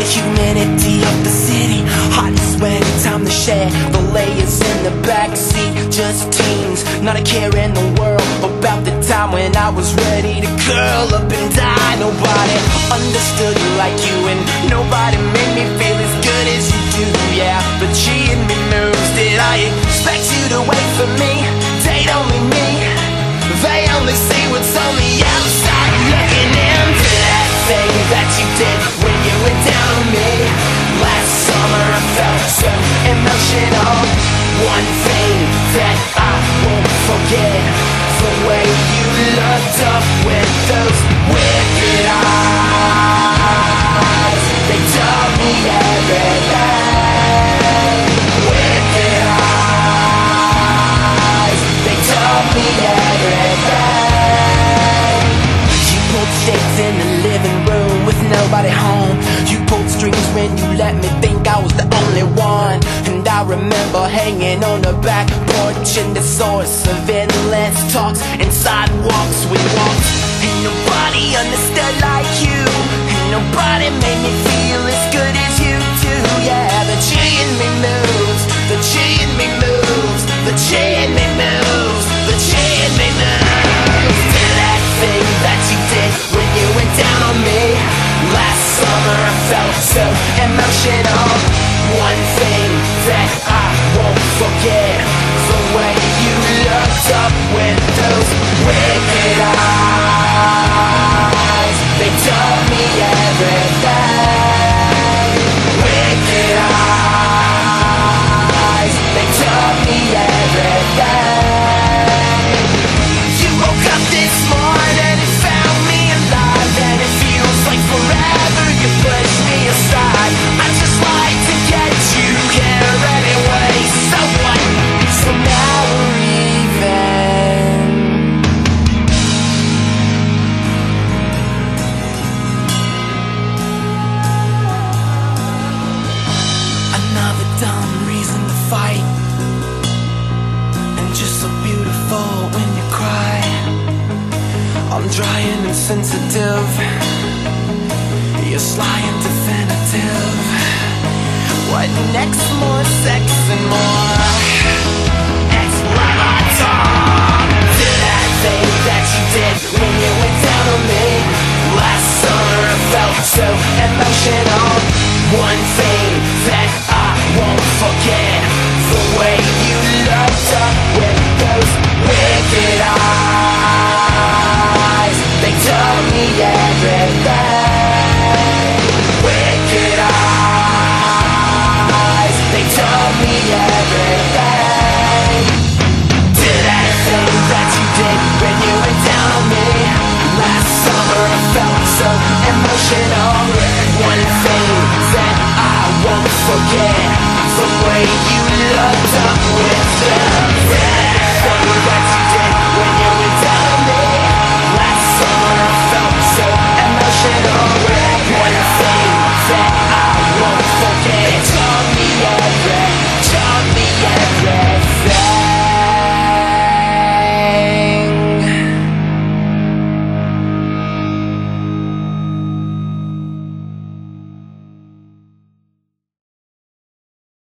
the humidity of the city. Hot and sweaty, time to share the layers in the backseat. Just teens, not a care in the world about the time when I was ready to curl up and die. Nobody understood you like you, and nobody made me feel as good as you do. Yeah, but she and me moves. Did I expect you to wait for me? Date only me. They only see what's on the outside hanging on the back porch In the source of endless talks And sidewalks we walked And nobody understood like you. And nobody made me feel as good as you do. Yeah, the G in me moves. The G in me moves. The G in me moves. The G in me moves. To that thing that you did when you went down on me. Last summer I felt so emotional. One thing forget dry and insensitive forget the way you looked up with them.